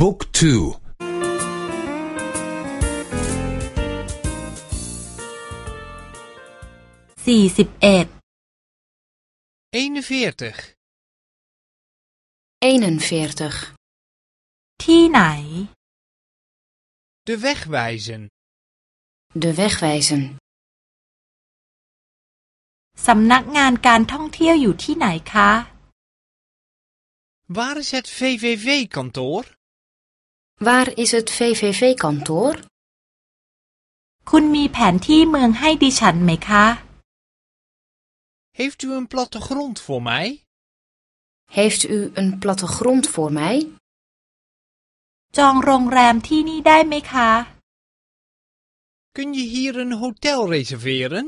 บุ๊กทูสี่สิบเอ็ด eenenveertig, 41. ที่ไหน de weg wijzen, De weg wijzen. สำนักงานการท่องเที่ยวอยู่ที่ไหนคะ waar is het VVV-kantoor? Waar is het VVV-kantoor? คุณมีแผนที่เมืองให้ดิฉันไหมคะ Heeft u een plattegrond voor mij? Heeft u een plattegrond voor mij? จองโรงแรมที่นี่ได้ไหมคะ Kun je hier een hotel reserveren?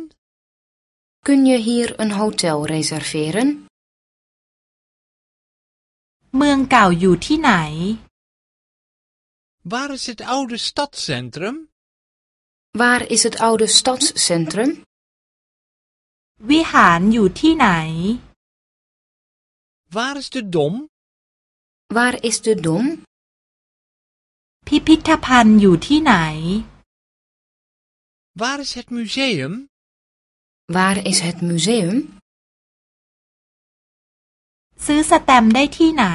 Kun je hier een hotel reserveren? เมืองเก่าอยู่ที่ไหน Waar is het oude stadscentrum? Waar is het oude stadscentrum? วิหารอยู่ที่ไหน Waar is de dom? Waar is de dom? พิพิธภัณฑ์อยู่ที่ไหน Waar is het museum? Waar is het museum? ซื้อสแตมป์ได้ที่ไหน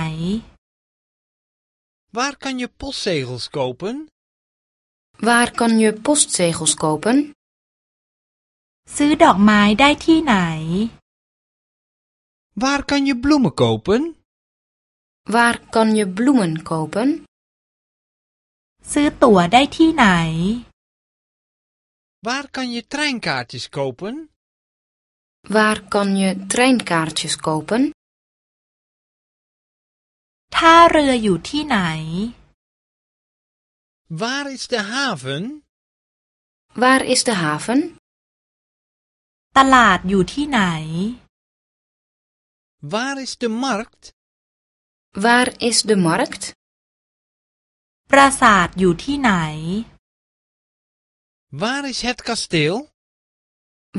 Waar kan je postzegels kopen? Waar kan je postzegels kopen? ซื้อดอกไม้ได้ที่ไหน Waar kan je bloemen kopen? Waar kan je bloemen kopen? ซื้อตั๋วได้ที่ไหน Waar kan je treinkaartjes kopen? Waar kan je treinkaartjes kopen? ท่าเรืออยู่ที่ไหน Waar is de haven? Waar is de haven? ตลาดอยู่ที่ไหน Waar is de markt? Waar is de markt? ปราสาทอยู่ที่ไหน Waar is het kasteel?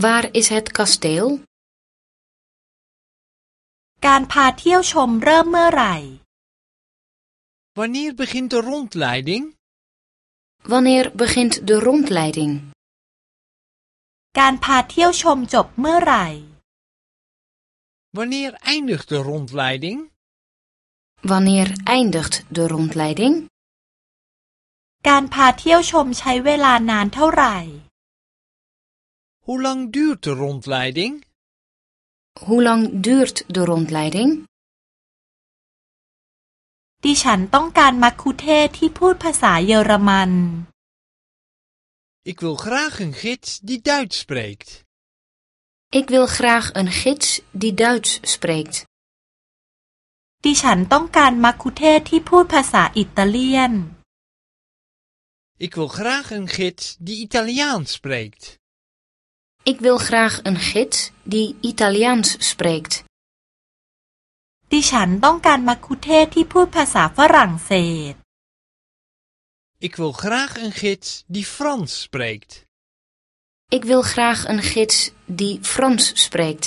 Waar is het kasteel? การพาเที่ยวชมเริ่มเมื่อไหร่ Wanneer begint de rondleiding? Wanneer begint de rondleiding? การพาเที่ยวชมจบเมื่อไหร่ Wanneer eindigt de rondleiding? Wanneer eindigt de rondleiding? การพาเที่ยวชมใช้เวลานานเท่าไหร่ Hoe lang duurt de rondleiding? Hoe lang duurt de rondleiding? ดิฉันต้องการมัคคุเทศก์ที่พูดภาษาเยอรมัน Ik wil graag een gids die Duits spreekt. Ik wil graag een gids die Duits spreekt. ดิฉันต้องการมัคคุเทศก์ที่พูดภาษาอิตาเลียน Ik wil graag een gids die Italiaans spreekt. Ik wil graag een gids die Italiaans spreekt. ดิฉันต้องการมัคคุเทศก์ที่พูดภาษาฝรั่งเศส Ik wil graag een gids die Frans spreekt. Ik wil graag een gids die Frans spreekt.